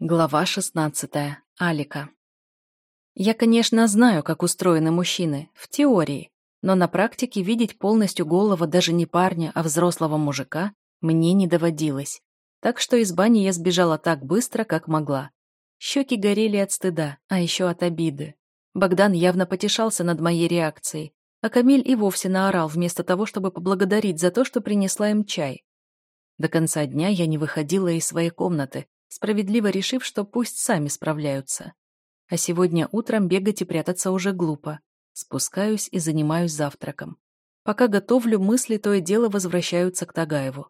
Глава 16. Алика. Я, конечно, знаю, как устроены мужчины, в теории, но на практике видеть полностью голого даже не парня, а взрослого мужика мне не доводилось. Так что из бани я сбежала так быстро, как могла. Щеки горели от стыда, а еще от обиды. Богдан явно потешался над моей реакцией, а Камиль и вовсе наорал вместо того, чтобы поблагодарить за то, что принесла им чай. До конца дня я не выходила из своей комнаты, справедливо решив, что пусть сами справляются. А сегодня утром бегать и прятаться уже глупо. Спускаюсь и занимаюсь завтраком. Пока готовлю, мысли то и дело возвращаются к Тагаеву.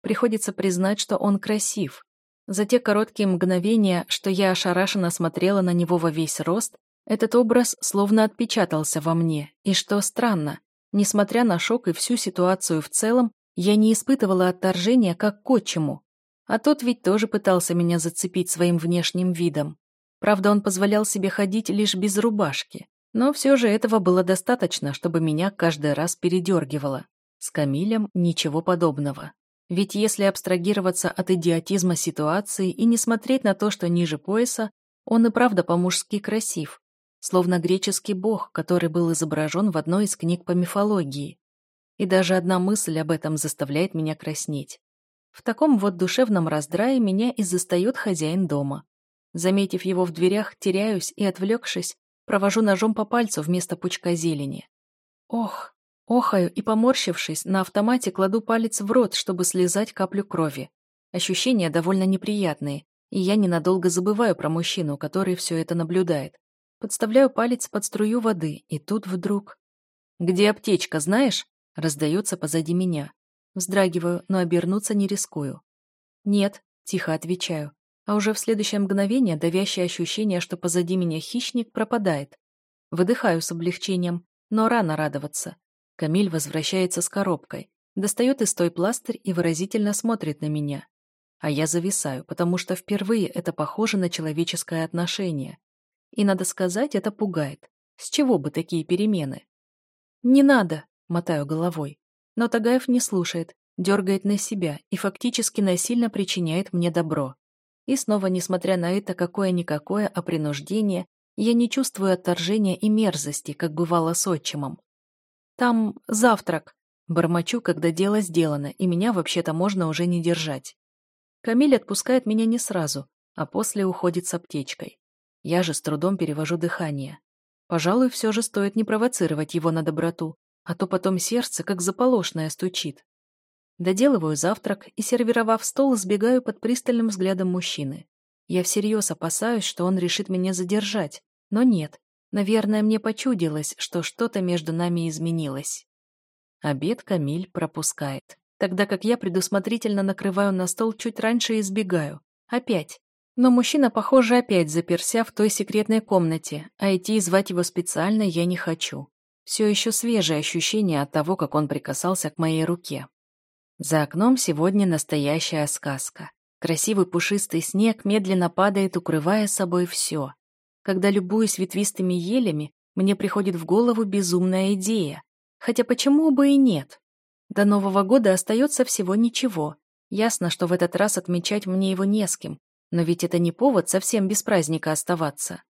Приходится признать, что он красив. За те короткие мгновения, что я ошарашенно смотрела на него во весь рост, этот образ словно отпечатался во мне. И что странно, несмотря на шок и всю ситуацию в целом, я не испытывала отторжения как к отчиму, а тот ведь тоже пытался меня зацепить своим внешним видом. Правда, он позволял себе ходить лишь без рубашки. Но все же этого было достаточно, чтобы меня каждый раз передергивало. С Камилем ничего подобного. Ведь если абстрагироваться от идиотизма ситуации и не смотреть на то, что ниже пояса, он и правда по-мужски красив, словно греческий бог, который был изображен в одной из книг по мифологии. И даже одна мысль об этом заставляет меня краснеть. В таком вот душевном раздрае меня и застает хозяин дома. Заметив его в дверях, теряюсь и, отвлекшись, провожу ножом по пальцу вместо пучка зелени. Ох, охаю и, поморщившись, на автомате кладу палец в рот, чтобы слезать каплю крови. Ощущения довольно неприятные, и я ненадолго забываю про мужчину, который все это наблюдает. Подставляю палец под струю воды, и тут вдруг... «Где аптечка, знаешь?» раздается позади меня. Вздрагиваю, но обернуться не рискую. «Нет», — тихо отвечаю, а уже в следующее мгновение давящее ощущение, что позади меня хищник, пропадает. Выдыхаю с облегчением, но рано радоваться. Камиль возвращается с коробкой, достает из той пластырь и выразительно смотрит на меня. А я зависаю, потому что впервые это похоже на человеческое отношение. И, надо сказать, это пугает. С чего бы такие перемены? «Не надо», — мотаю головой. Но Тагаев не слушает, дергает на себя и фактически насильно причиняет мне добро. И снова, несмотря на это какое-никакое, а принуждение, я не чувствую отторжения и мерзости, как бывало с отчимом. «Там завтрак», — бормочу, когда дело сделано, и меня вообще-то можно уже не держать. Камиль отпускает меня не сразу, а после уходит с аптечкой. Я же с трудом перевожу дыхание. Пожалуй, все же стоит не провоцировать его на доброту, а то потом сердце как заполошное стучит. Доделываю завтрак и, сервировав стол, сбегаю под пристальным взглядом мужчины. Я всерьез опасаюсь, что он решит меня задержать, но нет. Наверное, мне почудилось, что что-то между нами изменилось. Обед Камиль пропускает, тогда как я предусмотрительно накрываю на стол чуть раньше и избегаю. Опять. Но мужчина, похоже, опять заперся в той секретной комнате, а идти и звать его специально я не хочу. Все еще свежее ощущение от того, как он прикасался к моей руке. За окном сегодня настоящая сказка. Красивый пушистый снег медленно падает, укрывая собой все. Когда любуюсь ветвистыми елями, мне приходит в голову безумная идея. Хотя почему бы и нет? До Нового года остается всего ничего. Ясно, что в этот раз отмечать мне его не с кем, но ведь это не повод совсем без праздника оставаться.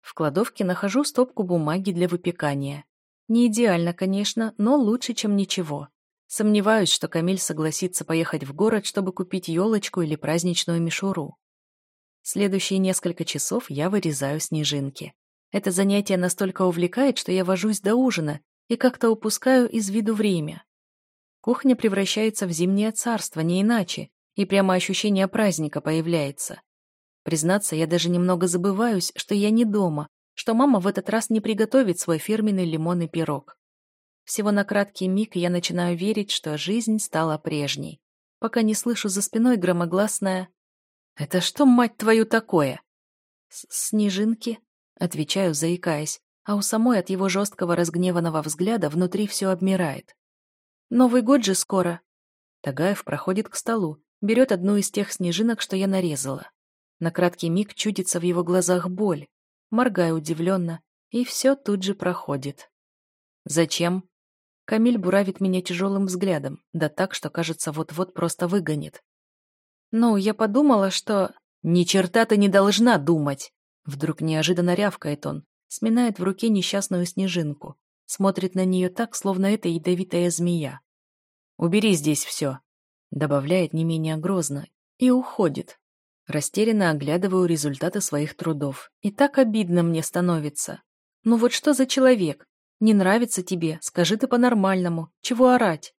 В кладовке нахожу стопку бумаги для выпекания. Не идеально, конечно, но лучше, чем ничего. Сомневаюсь, что Камиль согласится поехать в город, чтобы купить елочку или праздничную мишуру. Следующие несколько часов я вырезаю снежинки. Это занятие настолько увлекает, что я вожусь до ужина и как-то упускаю из виду время. Кухня превращается в зимнее царство, не иначе, и прямо ощущение праздника появляется. Признаться, я даже немного забываюсь, что я не дома, что мама в этот раз не приготовит свой фирменный лимонный пирог. Всего на краткий миг я начинаю верить, что жизнь стала прежней, пока не слышу за спиной громогласное «Это что, мать твою, такое?» «Снежинки», — отвечаю, заикаясь, а у самой от его жесткого разгневанного взгляда внутри все обмирает. «Новый год же скоро». Тагаев проходит к столу, берет одну из тех снежинок, что я нарезала. На краткий миг чудится в его глазах боль, моргаю удивленно, и все тут же проходит. «Зачем?» Камиль буравит меня тяжелым взглядом, да так, что, кажется, вот-вот просто выгонит. «Ну, я подумала, что...» «Ни черта ты не должна думать!» Вдруг неожиданно рявкает он, сминает в руке несчастную снежинку, смотрит на нее так, словно это ядовитая змея. «Убери здесь все», — добавляет не менее грозно, и уходит. Растерянно оглядываю результаты своих трудов. И так обидно мне становится. Ну вот что за человек? Не нравится тебе, скажи ты по-нормальному. Чего орать?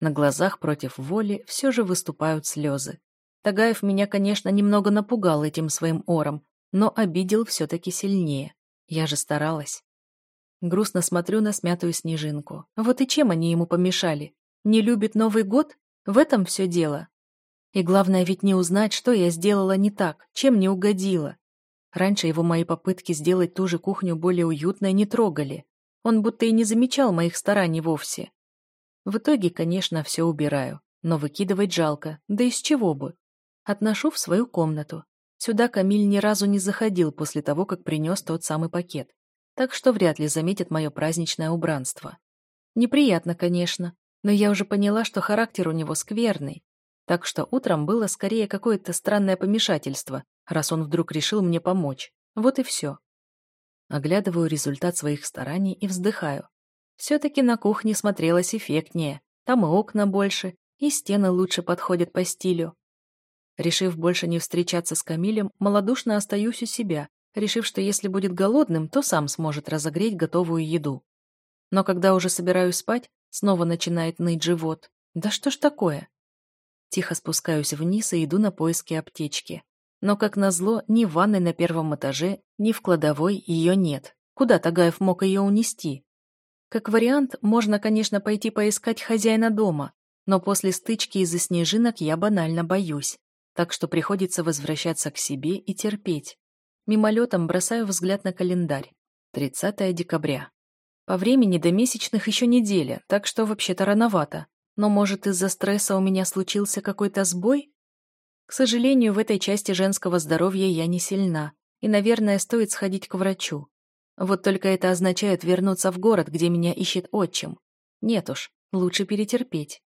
На глазах против воли все же выступают слезы. Тагаев меня, конечно, немного напугал этим своим ором, но обидел все-таки сильнее. Я же старалась. Грустно смотрю на смятую снежинку. Вот и чем они ему помешали? Не любит Новый год? В этом все дело. И главное ведь не узнать, что я сделала не так, чем не угодила. Раньше его мои попытки сделать ту же кухню более уютной не трогали. Он будто и не замечал моих стараний вовсе. В итоге, конечно, все убираю, но выкидывать жалко, да из чего бы. Отношу в свою комнату. Сюда Камиль ни разу не заходил после того, как принес тот самый пакет, так что вряд ли заметит мое праздничное убранство. Неприятно, конечно, но я уже поняла, что характер у него скверный, так что утром было скорее какое-то странное помешательство, раз он вдруг решил мне помочь. Вот и все. Оглядываю результат своих стараний и вздыхаю. Все-таки на кухне смотрелось эффектнее. Там и окна больше, и стены лучше подходят по стилю. Решив больше не встречаться с Камилем, малодушно остаюсь у себя, решив, что если будет голодным, то сам сможет разогреть готовую еду. Но когда уже собираюсь спать, снова начинает ныть живот. Да что ж такое? Тихо спускаюсь вниз и иду на поиски аптечки. Но, как назло, ни в ванной на первом этаже, ни в кладовой ее нет. Куда Тагаев мог ее унести? Как вариант, можно, конечно, пойти поискать хозяина дома, но после стычки из-за снежинок я банально боюсь так что приходится возвращаться к себе и терпеть. Мимолетом бросаю взгляд на календарь. 30 декабря. По времени до месячных еще неделя, так что вообще-то рановато. Но, может, из-за стресса у меня случился какой-то сбой? К сожалению, в этой части женского здоровья я не сильна, и, наверное, стоит сходить к врачу. Вот только это означает вернуться в город, где меня ищет отчим. Нет уж, лучше перетерпеть.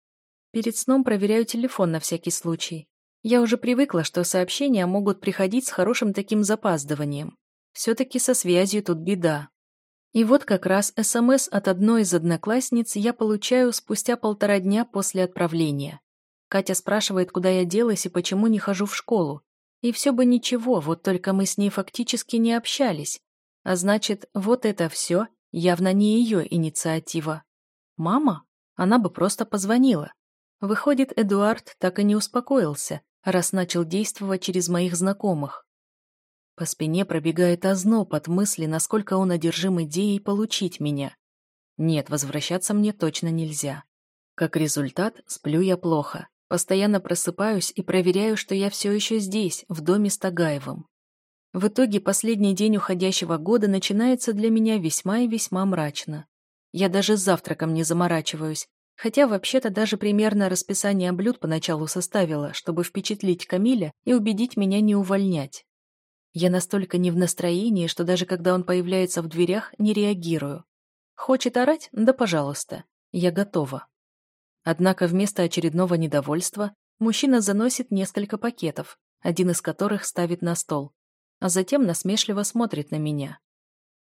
Перед сном проверяю телефон на всякий случай. Я уже привыкла, что сообщения могут приходить с хорошим таким запаздыванием. Все-таки со связью тут беда. И вот как раз СМС от одной из одноклассниц я получаю спустя полтора дня после отправления. Катя спрашивает, куда я делась и почему не хожу в школу. И все бы ничего, вот только мы с ней фактически не общались. А значит, вот это все явно не ее инициатива. Мама? Она бы просто позвонила. Выходит, Эдуард так и не успокоился, раз начал действовать через моих знакомых. По спине пробегает озноб от мысли, насколько он одержим идеей получить меня. Нет, возвращаться мне точно нельзя. Как результат, сплю я плохо. Постоянно просыпаюсь и проверяю, что я все еще здесь, в доме с Тагаевым. В итоге последний день уходящего года начинается для меня весьма и весьма мрачно. Я даже с завтраком не заморачиваюсь, Хотя вообще-то даже примерно расписание блюд поначалу составила, чтобы впечатлить Камиля и убедить меня не увольнять. Я настолько не в настроении, что даже когда он появляется в дверях, не реагирую. Хочет орать? Да пожалуйста. Я готова. Однако вместо очередного недовольства мужчина заносит несколько пакетов, один из которых ставит на стол, а затем насмешливо смотрит на меня.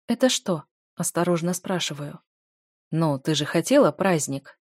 «Это что?» – осторожно спрашиваю. «Ну, ты же хотела праздник?»